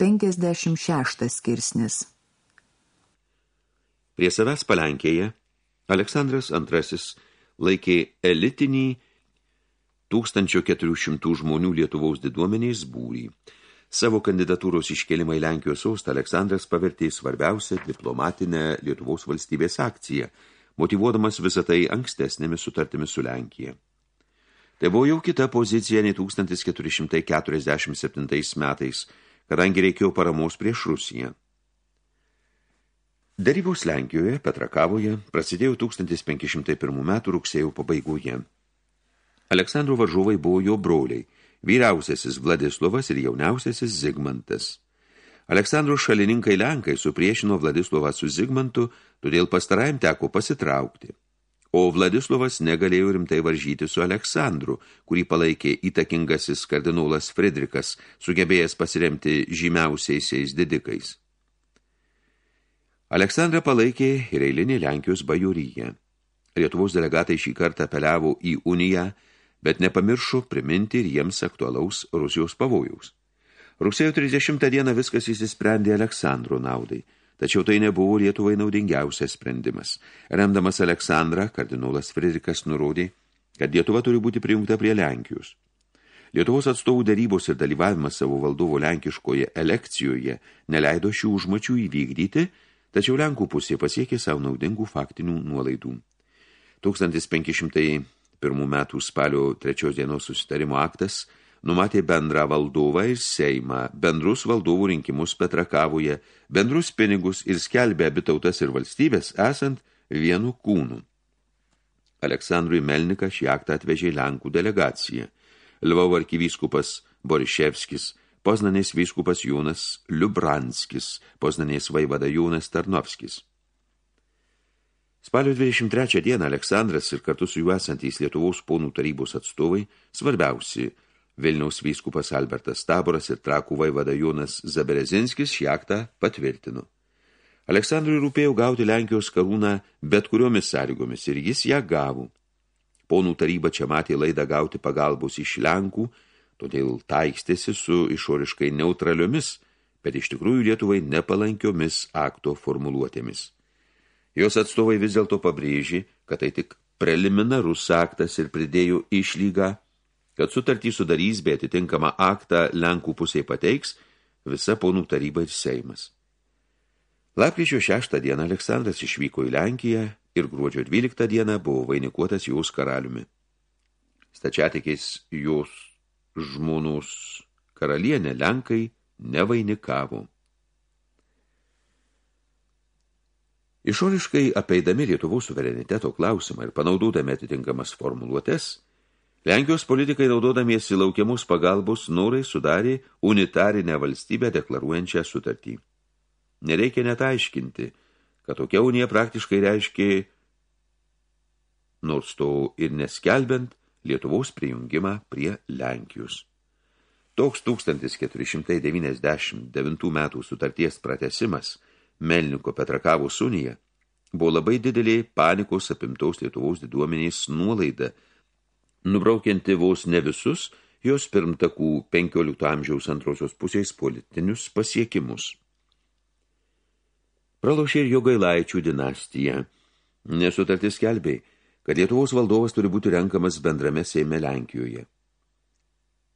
56 skirsnis Prie savęs palenkėje Aleksandras II laikė elitinį 1400 žmonių Lietuvaus diduomeniais būrį. Savo kandidatūros iškelimą į Lenkijos sostą Aleksandras pavertė svarbiausią diplomatinę Lietuvos valstybės akciją, motivuodamas visą tai ankstesnėmis sutartimis su Lenkija. Tai buvo jau kita pozicija nei 1447 metais, kadangi reikėjo paramos prieš Rusiją. Darybos Lenkijoje, Petrakavoje, prasidėjo 1501 metų rugsėjo pabaigoje. Aleksandro varžovai buvo jo broliai, vyriausiasis Vladislovas ir jauniausiasis Zigmantas. Aleksandro šalininkai Lenkai supriešino Vladislovą su Zigmantu, todėl pastarajam teko pasitraukti. O Vladislovas negalėjo rimtai varžyti su Aleksandru, kurį palaikė įtakingasis kardinolas Fridrikas, sugebėjęs pasiremti žymiausiaisiais didikais. Aleksandrą palaikė ir eilinė Lenkijos bajoryje. Lietuvos delegatai šį kartą apeliavo į Uniją, bet nepamiršo priminti ir jiems aktualaus Rusijos pavojaus. Rugsėjo 30 dieną viskas įsisprendė Aleksandro naudai – Tačiau tai nebuvo Lietuvai naudingiausias sprendimas. Remdamas Aleksandrą, kardinolas Fridrikas nurodė, kad Lietuva turi būti prijungta prie Lenkijos. Lietuvos atstovų darybos ir dalyvavimas savo valdovo lenkiškoje elekcijoje neleido šių užmačių įvykdyti, tačiau Lenkų pusė pasiekė savo naudingų faktinių nuolaidų. 1501 metų spalio 3 dienos susitarimo aktas – numatė bendrą valdovą ir Seimą, bendrus valdovų rinkimus Petrakavoje, bendrus pinigus ir skelbė abi tautas ir valstybės, esant vienu kūnu. Aleksandrui Melniką šį aktą atvežė Lenkų delegacija. Lvov arkivyskupas Boriševskis, Poznanės vyskupas Jūnas Liubranskis, Poznanės vaivada Jūnas Tarnovskis. Spalio 23 dieną Aleksandras ir kartu su juo esantys Lietuvos ponų tarybos atstovai, svarbiausi Vilniaus vyskupas Albertas Taboras ir trakų vaivada Jonas Zaberezinskis šį aktą patvirtino. Aleksandrui rūpėjo gauti Lenkijos karūną bet kuriomis sąlygomis ir jis ją gavo. Ponų taryba čia matė laidą gauti pagalbos iš Lenkų, todėl taikstėsi su išoriškai neutraliomis, bet iš tikrųjų Lietuvai nepalankiomis akto formuluotėmis. Jos atstovai vis dėlto pabrėžė, kad tai tik preliminarus aktas ir pridėjo išlygą kad sutartį sudarys bei atitinkamą aktą Lenkų pusėje pateiks visa ponų taryba ir Seimas. Lapkričio 6 dieną Aleksandras išvyko į Lenkiją ir gruodžio 12 dieną buvo vainikuotas jos karaliumi. Stačiatikiais jos žmonus karalienė Lenkai nevainikavo. Išoriškai apeidami Lietuvos suvereniteto klausimą ir panaudodami atitinkamas formuluotės – Lenkijos politikai naudodamiesi laukiamus pagalbos norai sudarė unitarinę valstybę deklaruojančią sutartį. Nereikia net aiškinti, kad tokia unija praktiškai reiškė, nors to ir neskelbiant, Lietuvos prijungimą prie Lenkijos. Toks 1499 metų sutarties pratesimas Melniko Petrakavos unija buvo labai didelė panikos apimtaus Lietuvos diduomenės nuolaida – nubraukianti vos ne visus jos pirmtakų 15 amžiaus antrosios pusės politinius pasiekimus. Pralošė ir jo gailaičių dinastiją. Nesutartis kelbė, kad Lietuvos valdovas turi būti renkamas bendrame Seime Lenkijoje.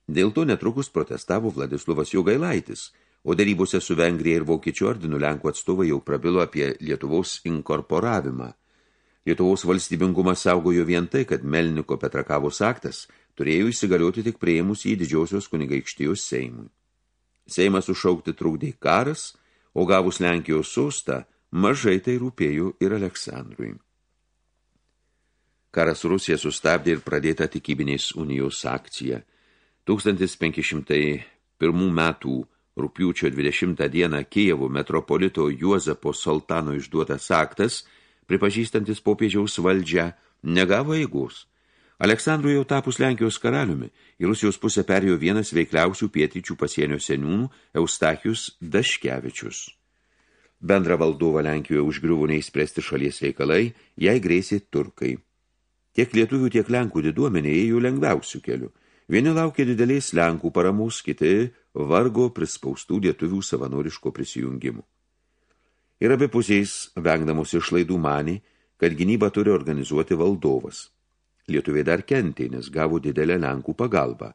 Dėl to netrukus protestavo Vladislovas Jogailaitis, o darybose su Vengrija ir Vokiečių ordinų Lenkų atstovai jau prabilo apie Lietuvos inkorporavimą – Lietuvos valstybingumą saugojo vien tai, kad Melniko Petrakavos aktas turėjo įsigalioti tik prieimus į didžiosios kunigaikštijos Seimui. Seimas sušaukti trukdė karas, o gavus Lenkijos sostą, mažai tai rūpėjo ir Aleksandrui. Karas Rusija sustabdė ir pradėta tikybinės unijos akcija. 1501 metų rūpiučio 20 dieną Kijevo metropolito Juozapo Soltano išduotas aktas – pripažįstantis popiežiaus valdžią, negavo eigos. Aleksandrui jau tapus Lenkijos karaliumi, į Rusijos pusę perėjo vienas veikliausių pietryčių pasienio seniūnų Eustachius Daškevičius. Bendra valdovą Lenkijoje užgriuvo neįspręsti šalies reikalai, jai grėsė turkai. Tiek lietuvių, tiek Lenkų diduomenė ėjo lengviausių kelių. Vieni laukė didelės Lenkų paramos, kiti vargo prispaustų lietuvių savanoriško prisijungimų. Ir abi pusiais, vengdamos išlaidų manį, kad gynybą turi organizuoti valdovas. Lietuviai dar kentė, nes gavo didelę Lenkų pagalbą.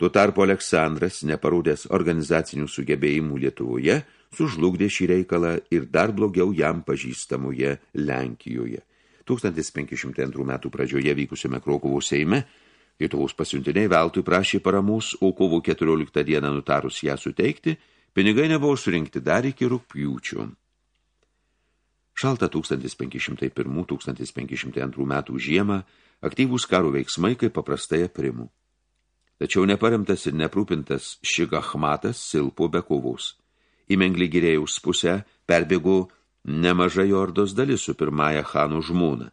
Tuo tarpu Aleksandras, neparodęs organizacinių sugebėjimų Lietuvoje, sužlugdė šį reikalą ir dar blogiau jam pažįstamoje Lenkijoje. 1502 metų pradžioje vykusiame Krokovo Seime Lietuvos pasiuntiniai veltui prašė paramos, o kovo 14 dieną nutarus ją suteikti, pinigai nebuvo surinkti dar iki rūpjūčių. Šalta 1501-1502 metų žiemą aktyvūs karo veiksmai kaip paprastai primų. Tačiau neparemtas ir neprūpintas Šigachmatas silpo be kovos. Į Menglį gyrėjaus pusę perbėgo nemaža jordos dalis su pirmąja Hanų žmona.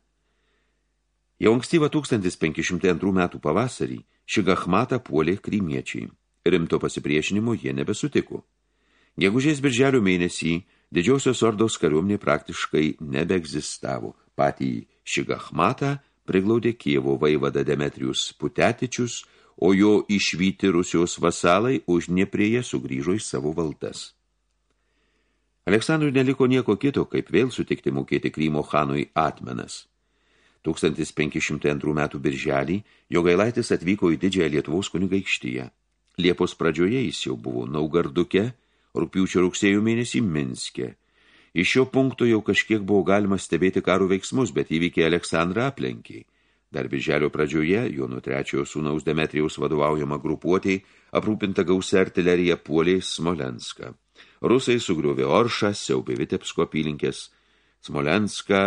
Jau ankstyvą 1502 metų pavasarį Šigachmatą puolė krymiečiai. Rimto pasipriešinimo jie nebesutiko. Gegužės birželio mėnesį didžiosios ordos kariuomenė praktiškai nebeegzistavo. Patį Šigachmatą priglaudė Kievo vaivada Demetrijus Putetičius, o jo išvyti Rusijos vasalai už neprieje sugrįžo į savo valdas. Aleksandrui neliko nieko kito, kaip vėl sutikti mokėti Krymo Hanui atmenas. 1502 metų birželį Jogailaitis atvyko į didžiąją Lietuvos kunigaikštyje. Liepos pradžioje jis jau buvo Naugarduke, rūpiučio rugsėjo mėnesį Minske. Iš šio punkto jau kažkiek buvo galima stebėti karo veiksmus, bet įvykiai Aleksandrą aplenkiai. Dar birželio pradžioje Jono trečiojo sūnaus Demetrijaus vadovaujama grupuotėjai aprūpinta gausia artilerija puoliai Smolenską. Rusai sugriovė Oršą, siaubė Vitebsko apylinkės, Smolenską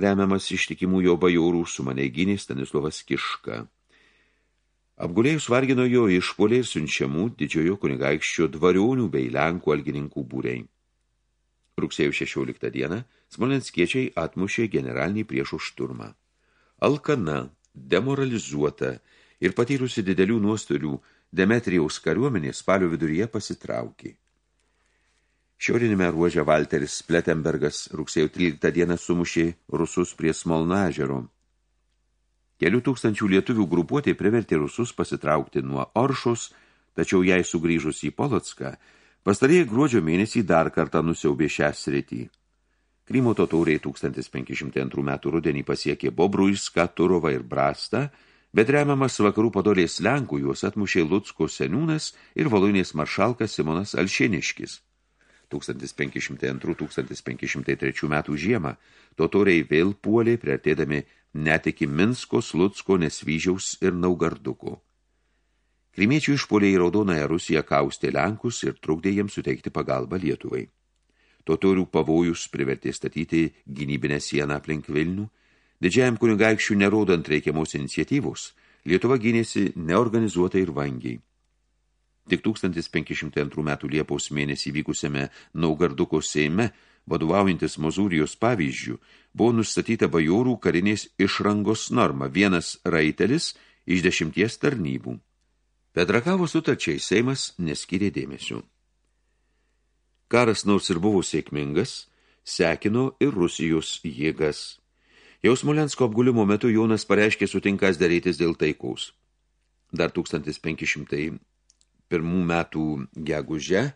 remiamas ištikimų jo bajorų su mane gynė Stanislovas Kiška. Apgulėjus vargino jo išpoliai ir siunčiamų didžiojo kunigaikščio dvarionių bei Lenkų algininkų būriai. Rugsėjo 16 dieną smolenskiečiai atmušė generalinį priešų šturmą. Alkana, demoralizuota ir patyrusi didelių nuostolių Demetrijaus kariuomenė spalio viduryje pasitraukė. Šiaurinėme ruože Valteris Pletenbergas rugsėjo 13 dieną sumušė rusus prie Smolnažero. Kelių tūkstančių lietuvių grupuotė privertė rusus pasitraukti nuo Oršos, tačiau jai sugrįžus į Polotską, pastarėjai gruodžio mėnesį dar kartą nusiaubė šią sritį. Krymo totauriai 1502 metų rudenį pasiekė Bobruiską, Turovą ir Brastą, bet remiamas vakarų padolės Lenkų juos atmušė Lucko seniūnas ir Voluinės maršalkas Simonas Alšėniškis. 1502-1503 metų žiemą, totoriai vėl puolė, priartėdami net iki Minsko, Slutsko, Nesvyžiaus ir Naugarduko. Krimiečių išpoliai į Raudonąją Rusiją kaustė Lenkus ir trukdė jiems suteikti pagalbą Lietuvai. Totorių pavojus privertė statyti gynybinę sieną aplink Vilnių, didžiajam kunigaikščių nerodant reikiamos iniciatyvos, Lietuva gynėsi neorganizuotai ir vangiai. Tik 1502 metų Liepos mėnesį vykusiame Naugarduko Seime, vadovaujantis Mozūrijos pavyzdžių, buvo nustatyta bajorų karinės išrangos norma vienas raitelis iš dešimties tarnybų. Petrakavo sutarčiai Seimas neskyrė dėmesio. Karas nors ir buvo sėkmingas, sekino ir Rusijos jėgas. Jau Smolensko apgulimo metu Jonas pareiškė sutinkas darytis dėl taikaus. Dar 1500 pirmų metų geguže,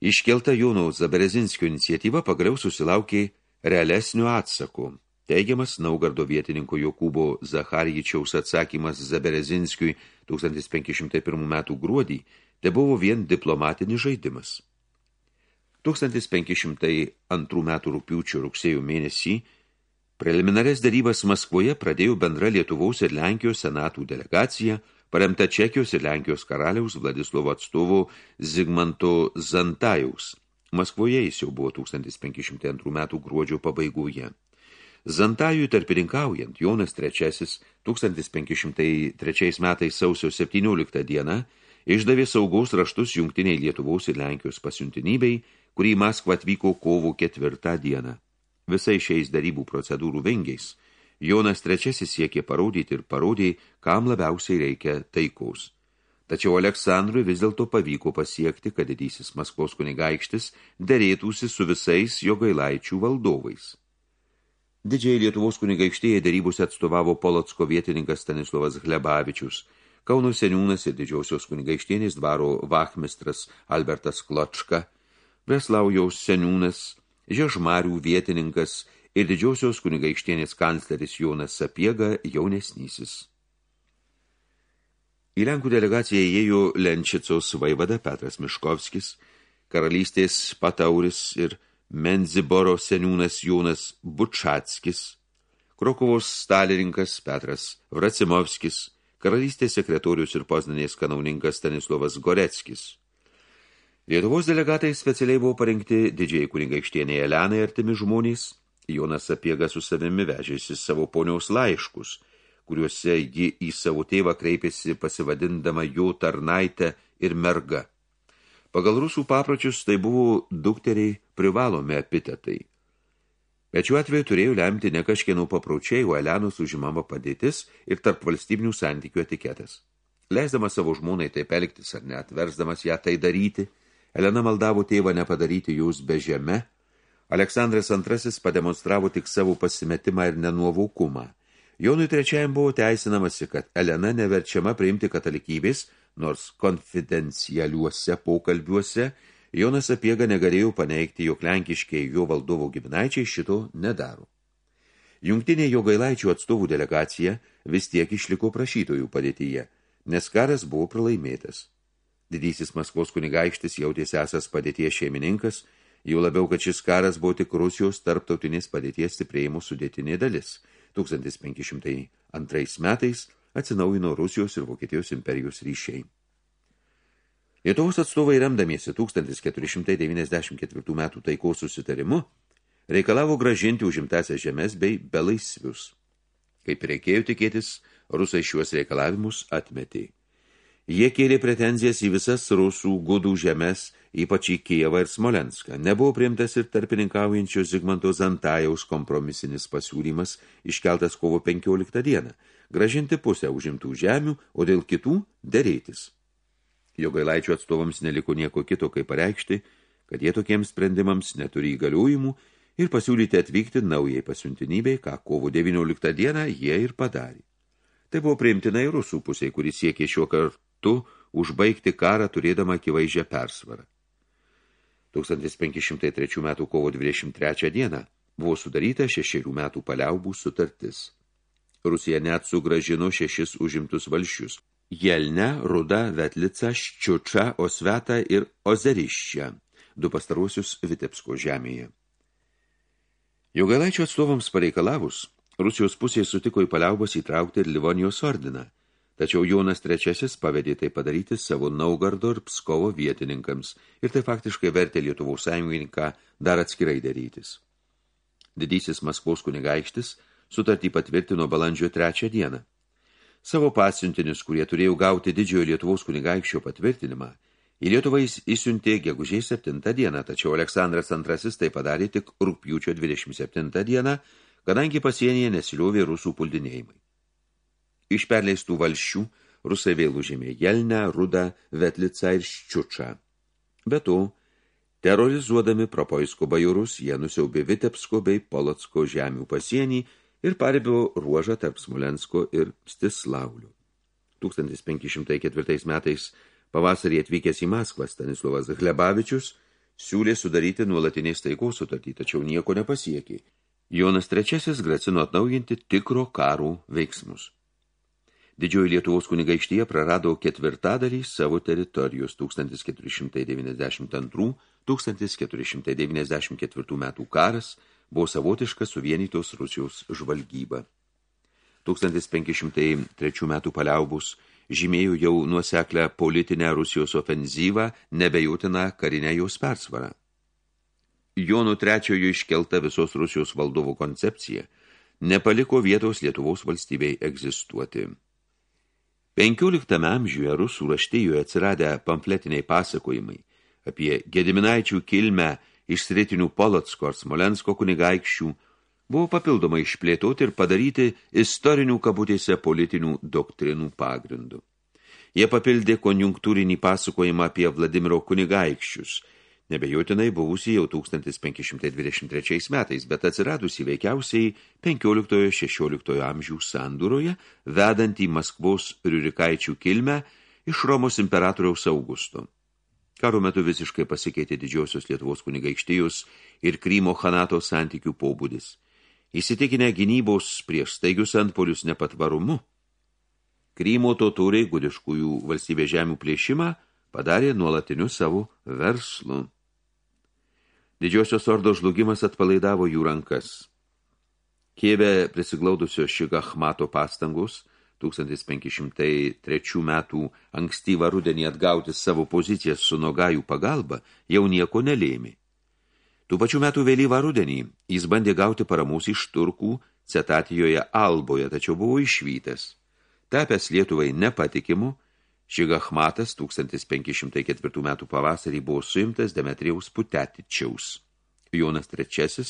iškelta Jono Zaberezinskio iniciatyva pagaliau susilaukė realesnio atsako. Teigiamas Naugardo vietininko Jokūbo Zacharijičiaus atsakymas Zaberezinskiui 1501 metų gruodį te buvo vien diplomatinis žaidimas. 1502 metų rūpiučio rugsėjo mėnesį preliminarės darybas Maskvoje pradėjo bendra Lietuvos ir Lenkijos senatų delegacija – paremta Čekijos ir Lenkijos karaliaus Vladislovo atstovo Zigmanto Zantajaus. Maskvoje jis jau buvo 1502 metų gruodžio pabaigoje. Zantajui tarpininkaujant Jonas III 1503 metais sausio 17 dieną išdavė saugos raštus jungtiniai Lietuvos ir Lenkijos pasiuntinybei, kurį Maskva atvyko kovo ketvirtą dieną. Visai šiais darybų procedūrų vengiais – Jonas trečiasis siekė parodyti ir parodė, kam labiausiai reikia taikaus. Tačiau Aleksandrui vis dėlto pavyko pasiekti, kad didysis Maskvos kunigaikštis derėtųsi su visais jo gailaičių valdovais. Didžiai Lietuvos kunigaikštėje darybose atstovavo Polotsko vietininkas Stanislovas Hlebavičius, Kauno seniūnas ir didžiausios kunigaikštienės dvaro vachmistras Albertas Kločka, Breslaujaus seniūnas, Žiežmarių vietininkas ir didžiausios kunigaikštienės kancleris Jonas Sapiega jaunesnysis. Į Lenkų delegaciją įėjo Lenčicos vaivada Petras Miškovskis, karalystės Patauris ir Menziboro seniūnas Jonas Bučatskis, Krokovos stalininkas Petras Vracimovskis, karalystės sekretorius ir poznanės kanauninkas Stanislovas Goreckis. Lietuvos delegatai specialiai buvo parengti didžiai kunigaikštienė Elenai artimi žmonės. Jonas Sapiega su savimi vežėsi savo poniaus laiškus – kuriuose ji į savo tėvą kreipėsi pasivadindama jo tarnaitę ir merga. Pagal rusų papročius tai buvo dukteriai privalomi epitetai. Bet šiuo atveju turėjo lemti ne kažkienų papročiai, o Elenos užimama padėtis ir tarp valstybinių santykių etiketas. Leisdamas savo žmonai taip elgtis ar net versdamas ją tai daryti, Elena maldavo tėvą nepadaryti jūs be žeme, Aleksandras II pademonstravo tik savo pasimetimą ir nenuovaukumą – Jonui trečiajam buvo teisinamasi, kad Elena neverčiama priimti katalikybės, nors konfidencialiuose pokalbiuose Jonas Apiega negalėjo paneigti, jog lenkiškiai jo valdovo giminaičiai šito nedaro. Jungtinė jo gailaičių atstovų delegacija vis tiek išliko prašytojų padėtyje, nes karas buvo pralaimėtas. Didysis Maskvos kunigaikštis jautėsi esas padėties šeimininkas, jau labiau, kad šis karas buvo tik Rusijos tarptautinės padėties stiprėjimo sudėtinė dalis – 1502 metais atsinaujino Rusijos ir Vokietijos imperijos ryšiai. Lietuvos atstovai remdamiesi 1494 metų taikos susitarimu reikalavo gražinti užimtasias žemės bei belaisvius. Kaip reikėjo tikėtis, rusai šiuos reikalavimus atmetė. Jie kėlė pretenzijas į visas rusų gudų žemės, ypač į Kijevą ir Smolenską. Nebuvo priimtas ir tarpininkaujančio Zigmanto Zantajaus kompromisinis pasiūlymas, iškeltas kovo 15 dieną, gražinti pusę užimtų žemių, o dėl kitų dėrėtis. Jo gailaičių atstovams neliko nieko kito, kaip pareikšti, kad jie tokiems sprendimams neturi įgaliojimų ir pasiūlyti atvykti naujai pasiuntinybei, ką kovo 19 dieną jie ir padarė. Tai buvo priimtina į rusų pusiai, kuris siekė šiuo kartu kartu užbaigti karą turėdama akivaizdžią persvarą. 1503 metų kovo 23 dieną buvo sudaryta šešerių metų paliaubų sutartis. Rusija net sugražino šešis užimtus valščius – Jelne, Ruda, Vetlica, Ščiuča, Osveta ir Ozeriščia – du pastaruosius Vitebsko žemėje. Jogailaičio atstovams pareikalavus, Rusijos pusėje sutiko į paliaubas įtraukti ir Livonijos ordiną – Tačiau Jonas III pavedė tai padaryti savo Naugardo ir Pskovo vietininkams ir tai faktiškai vertė Lietuvos sąjungininką dar atskirai darytis. Didysis Maskvos kunigaikštis sutartį patvirtino balandžio trečią dieną. Savo pasiuntinius, kurie turėjo gauti didžiojo Lietuvos kunigaikščio patvirtinimą, į Lietuvą įsiuntė gegužiai 7 dieną, tačiau Aleksandras II tai padarė tik rūpjūčio 27 dieną, kadangi pasienyje nesiliovė rusų puldinėjimai. Iš perleistų valščių rusai vėl užėmė Jelnę, Rudą, Vetlicą ir Ščiučą. Be to, terorizuodami Propoisko bajorus, jie nusiaubė Vitebsko bei Polotsko žemių pasienį ir paribio ruožą tarp Smolensko ir Stislaulių. 1504 metais pavasarį atvykęs į Maskvą Stanislovas Hlebavičius siūlė sudaryti nuolatinės taikos sutartį, tačiau nieko nepasiekė. Jonas III grasino atnaujinti tikro karų veiksmus. Didžioji Lietuvos kunigaikštyje prarado ketvirtadalį savo teritorijos 1492-1494 metų karas buvo savotiška suvienytos Rusijos žvalgyba. 1503 metų paliaubus žymėjo jau nuoseklę politinę Rusijos ofenzyvą, nebejotiną karinę jos persvarą. Jonų trečiojo iškelta visos Rusijos valdovo koncepcija nepaliko vietos Lietuvos valstybei egzistuoti. 15 amžiuje rusų raštėjoje atsiradę pamfletiniai pasakojimai apie Gediminaičių kilmę iš sritinių Polotsko ar Smolensko kunigaikščių buvo papildomai išplėtoti ir padaryti istorinių kabutėse politinių doktrinų pagrindų. Jie papildė konjunktūrinį pasakojimą apie Vladimiro kunigaikščius, nebejotinai buvusi jau 1523 metais, bet atsiradusi veikiausiai 15-16 amžių sandūroje, vedant į Maskvos riurikaičių kilmę iš Romos imperatoriaus Augusto. Karo metu visiškai pasikeitė didžiosios Lietuvos kunigaikštijos ir Krymo Hanato santykių pobūdis. Įsitikinę gynybos prieš staigius antpolius nepatvarumu, Krymo totoriai gudiškųjų valstybės žemių plėšimą padarė nuolatiniu savo verslu. Didžiosios ordo žlugimas atpalaidavo jų rankas. Kieve prisiglaudusios Šigachmato pastangus – 1503 metų ankstyvą rudenį atgauti savo pozicijas su nogajų pagalba jau nieko nelėmė. Tų pačių metų vėlyvą rudenį jis bandė gauti paramus iš turkų Cetatijoje Alboje, tačiau buvo išvytas. Tapęs Lietuvai nepatikimu, Šigachmatas 1504 metų pavasarį buvo suimtas Demetrijaus Putetičiaus. Jonas III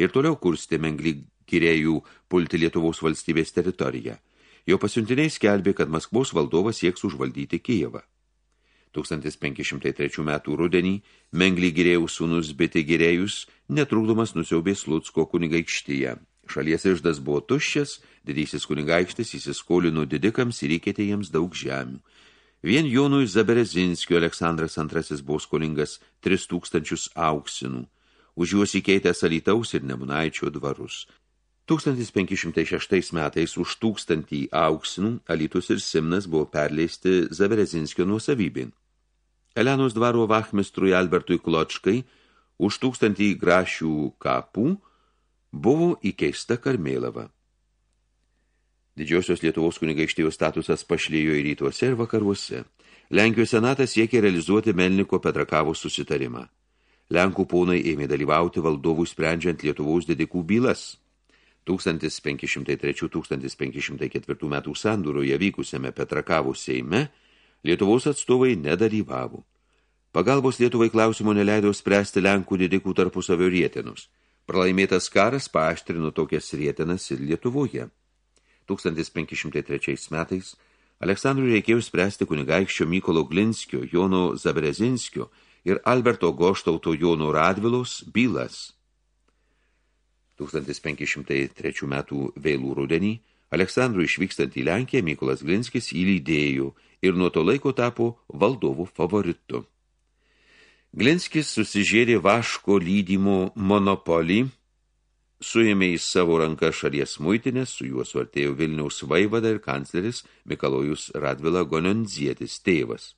ir toliau kurstė menglį girėjų pulti Lietuvos valstybės teritoriją – Jo pasiuntiniai skelbė, kad Maskvos valdovas sieks užvaldyti Kijevą. 1503 metų rudenį Menglį Girėjus sūnus Bitė Girėjus netrukdomas nusiaubė Slutsko kunigaikštyje. Šalies išdas buvo tuščias, didysis kunigaikštis įsiskolino didikams ir įkėtė jiems daug žemių. Vien Jonui Zaberezinskio Aleksandras II buvo skolingas 3000 auksinų. Už juos įkeitė Salitaus ir Nemunaičio dvarus. 1506 metais už tūkstantį auksinų Alitus ir Simnas buvo perleisti Zaverezinskio nuosavybin. Elenos dvaro vachmistrui Albertui Kločkai už tūkstantį grašių kapų buvo įkeista karmėlava. Didžiosios Lietuvos kunigaikštijos statusas pašlėjo į rytuose ir vakaruose. Lenkijos senatas siekė realizuoti Melniko Petrakavos susitarimą. Lenkų ponai ėmė dalyvauti valdovų sprendžiant Lietuvos didikų bylas – 1503-1504 metų sandūroje vykusiame Petrakavų Seime Lietuvos atstovai nedalyvavo. Pagalbos Lietuvai klausimo neleido spręsti Lenkų didikų tarpusavio rietenus. Pralaimėtas karas paaštrino tokias rietenas ir Lietuvoje. 1503 metais Aleksandrui reikėjo spręsti kunigaikščio Mykolo Glinskio, Jono Zabrezinskio ir Alberto Goštauto Jono Radvilos bylas – 1503 metų vėlų rudenį Aleksandrui išvykstant į Lenkiją Mykolas Glinskis įlydėjo ir nuo to laiko tapo valdovų favoritu. Glinskis susižėrė vaško lydymo monopolį, suėmė į savo ranką šalies muitinės, su juo suartėjo Vilniaus vaivada ir kancleris Mikalojus Radvila Gononzietis tėvas.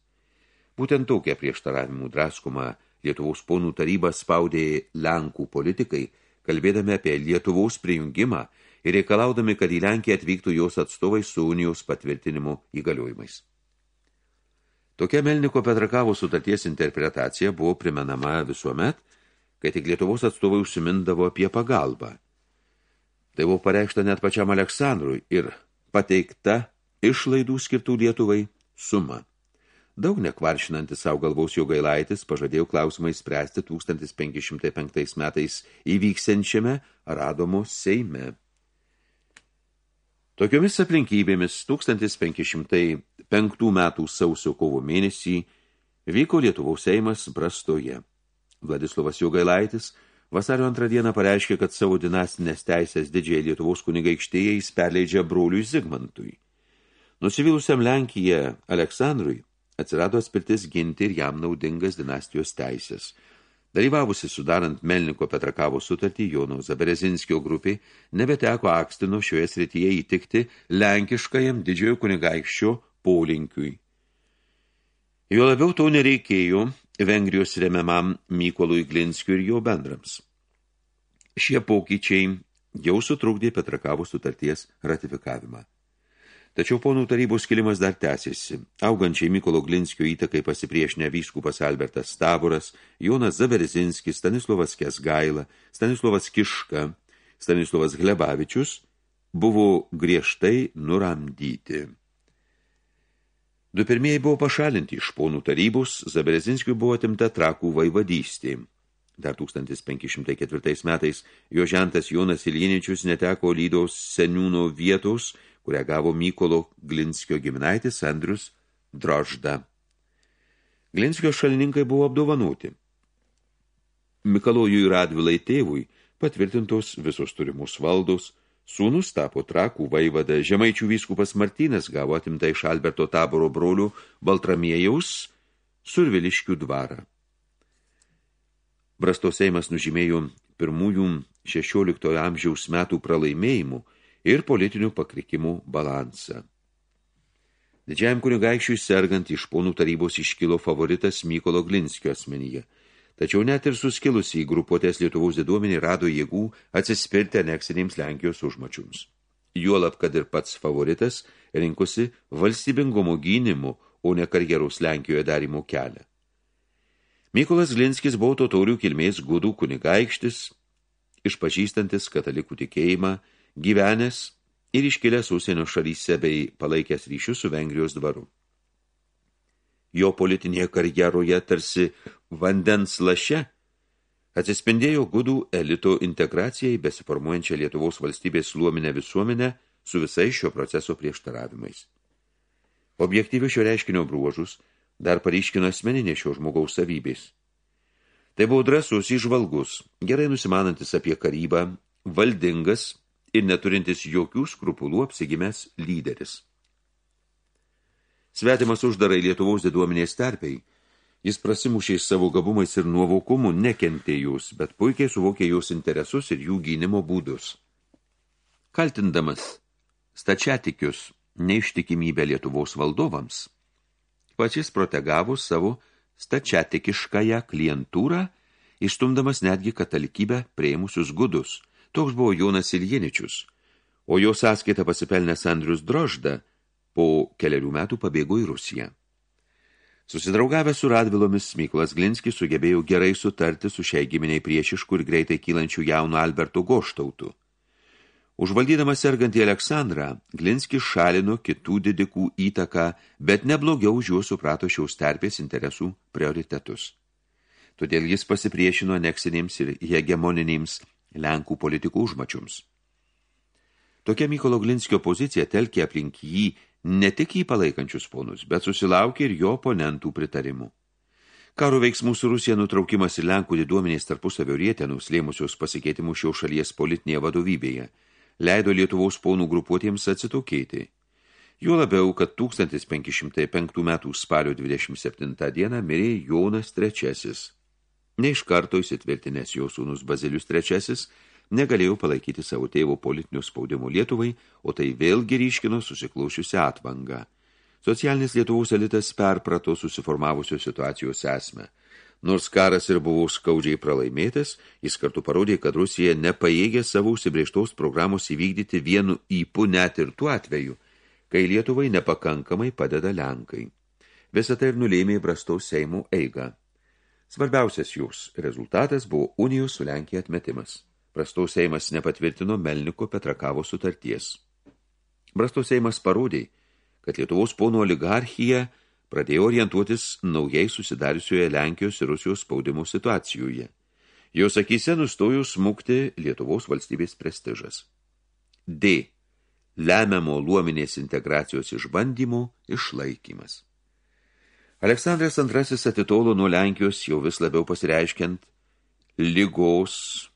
Būtent tokią prieštaravimų draskumą Lietuvos ponų tarybą spaudė Lenkų politikai – kalbėdami apie Lietuvos prijungimą ir reikalaudami, kad į Lenkiją atvyktų jos atstovai su unijos patvirtinimu įgaliojimais. Tokia Melniko Petrakavo sutarties interpretacija buvo primenama visuomet, kai tik Lietuvos atstovai užsimindavo apie pagalbą. Tai buvo pareikšta net pačiam Aleksandrui ir pateikta išlaidų skirtų Lietuvai suma. Daug nekvaršinantis savo galvaus jo gailaitis pažadėjo klausimai spręsti 1505 metais įvyksiančiame Radomo Seime. Tokiomis aplinkybėmis 1505 metų sausio kovo mėnesį vyko Lietuvos Seimas Brastoje. Vladislovas Jogailaitis vasario antrą dieną pareiškė, kad savo dinastinės teisės didžiai Lietuvos kunigaikštėje jis perleidžia broliui Zigmantui. Nusivylusiam Lenkiją Aleksandrui atsirado atspirtis ginti ir jam naudingas dinastijos teisės. Dalyvavusi sudarant Melniko Petrakavo sutartį, Jono Zaberezinskio grupė nebeteko Akstino šioje srityje įtikti lenkiškajam didžiojo kunigaikščio polinkiui. Jo labiau to nereikėjo Vengrijos remiamam Mykolui Glinskiui ir jo bendrams. Šie pokyčiai jau sutrukdė Petrakavo sutarties ratifikavimą. Tačiau ponų tarybos skilimas dar tęsėsi. Augančiai Mykolo Glinskio įtakai pasipriešinę vyskupas Albertas Staburas, Jonas Zaverzinskis, Stanislovas Kesgaila, Stanislovas Kiška, Stanislovas Glebavičius buvo griežtai nuramdyti. Du pirmieji buvo pašalinti iš ponų tarybos, Zaberezinskiui buvo atimta trakų vaivadystė. Dar 1504 metais jo žentas Jonas Iljiničius neteko lydos seniūno vietos – kurią gavo Mykolo Glinskio giminaitis Andrius Drožda. Glinskio šalininkai buvo apdovanoti. Mikalojui Radvilai tėvui patvirtintos visos turimus valdos, sūnus tapo trakų vaivada, žemaičių vyskupas Martynas gavo atimtą iš Alberto taboro brolių Baltramiejaus surviliškių dvarą. Brastos Seimas nužymėjo pirmųjų 16 amžiaus metų pralaimėjimų ir politinių pakrikimų balansą. Didžiajam kunigaikščiui sergant iš ponų tarybos iškilo favoritas Mykolo Glinskio asmenyje – Tačiau net ir suskilusi į grupuotės Lietuvos diduomenį rado jėgų atsispirti aneksinėms Lenkijos užmačiums. Juolab, kad ir pats favoritas rinkosi valstybingumo gynimu, o ne karjeros Lenkijoje darimo kelią. Mykolas Glinskis buvo totorių kilmės gudų kunigaikštis, išpažįstantis katalikų tikėjimą, gyvenęs ir iškilęs užsienio šalyse bei palaikęs ryšius su Vengrijos dvaru. Jo politinėje karjeroje tarsi vandens laše atsispindėjo gudų elito integracija į besiformuojančią Lietuvos valstybės sluominę visuomenę su visais šio proceso prieštaravimais. Objektyvių šio reiškinio bruožus dar paryškino asmeninė šio žmogaus savybės. Tai buvo drąsus įžvalgus, gerai nusimanantis apie karybą, valdingas ir neturintis jokių skrupulų apsigimęs lyderis. Svetimas uždarai Lietuvos diduomenės terpiai, jis prasimušė savo gabumais ir nuovokumu nekentė jūs, bet puikiai suvokė jūs interesus ir jų gynimo būdus. Kaltindamas stačiatikius neištikimybę Lietuvos valdovams, pačiais protegavo savo stačiatikiškąją klientūrą, išstumdamas netgi katalikybę prieimusius gudus. Toks buvo Jonas Iljeničius, o jo sąskaitą pasipelnęs Andrius Drožda – po keliarių metų pabėgo į Rusiją. Susidraugavęs su Radvilomis, Mykolas Glinskis sugebėjo gerai sutarti su šiai giminiai priešiškų ir greitai kylančių jauno Alberto Goštautų. Užvaldydamas sergantį Aleksandrą, Glinskis šalino kitų didikų įtaką, bet neblogiau už juos suprato šiaus terpės interesų prioritetus. Todėl jis pasipriešino aneksinėms ir hegemoninėms Lenkų politikų užmačiums. Tokia Mykolo Glinskio pozicija telkė aplink jį ne tik jį palaikančius ponus, bet susilaukė ir jo oponentų pritarimų. Karo veiksmų su Rusija nutraukimas ir Lenkų diduomenės tarpusavio rietenus lėmusios pasikeitimų šio šalies politinėje vadovybėje leido Lietuvos ponų grupuotėms atsitokėti. Juo labiau, kad 1505 metų spalio 27 dieną mirė Jonas III. Ne iš karto įsitvirtinęs jo sūnus Bazilius III negalėjo palaikyti savo tėvo politinių spaudimų Lietuvai, o tai vėlgi ryškino susiklaušiusią atvangą. Socialinis Lietuvos elitas perprato susiformavusios situacijos esmę. Nors karas ir buvo skaudžiai pralaimėtas, jis kartu parodė, kad Rusija nepaėgė savo užsibrėžtos programos įvykdyti vienu įpu net ir tuo atveju, kai Lietuvai nepakankamai padeda Lenkai. Visą tai ir nulėmė brastaus Seimo eigą. Svarbiausias jūs rezultatas buvo unijos su Lenkija atmetimas. Brastaus Seimas nepatvirtino Melniko Petrakavo sutarties. Brastaus Seimas parodė, kad Lietuvos pono oligarchija pradėjo orientuotis naujai susidariusioje Lenkijos ir Rusijos spaudimo situacijoje. Jos akyse nustojo smukti Lietuvos valstybės prestižas. D. Lemiamo luominės integracijos išbandymų išlaikymas. Aleksandras II atitolo nuo Lenkijos jau vis labiau pasireiškiant lygos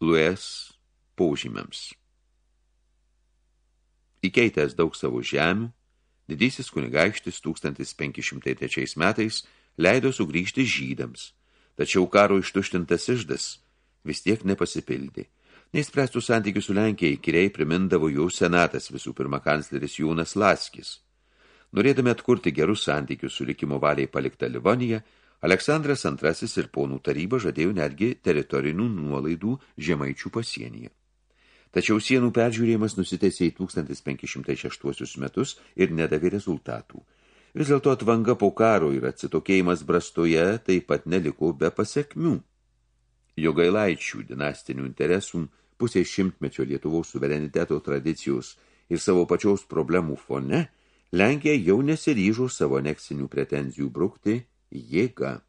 Lues paužymiams. Įkeitęs daug savo žemių, didysis kunigaikštis 1503 metais leido sugrįžti žydams, tačiau karo ištuštintas išdas vis tiek nepasipildė. Neįspręstų santykių su Lenkija įkiriai primindavo jau senatas visų pirma kancleris Jūnas Laskis. Norėdami atkurti gerus santykius su likimo valiai palikta Livonija, Aleksandras II ir ponų taryba žadėjo netgi teritorinių nuolaidų žemaičių pasienyje. Tačiau sienų peržiūrėjimas nusitėsė į 1506 metus ir nedavė rezultatų. Vis dėlto atvanga po karo ir atsitokėjimas brastoje taip pat neliko be pasiekmių. Jogailaičių dinastinių interesų pusė šimtmečio Lietuvos suvereniteto tradicijos ir savo pačios problemų fone Lenkija jau nesiryžo savo aneksinių pretenzijų brukti Ега.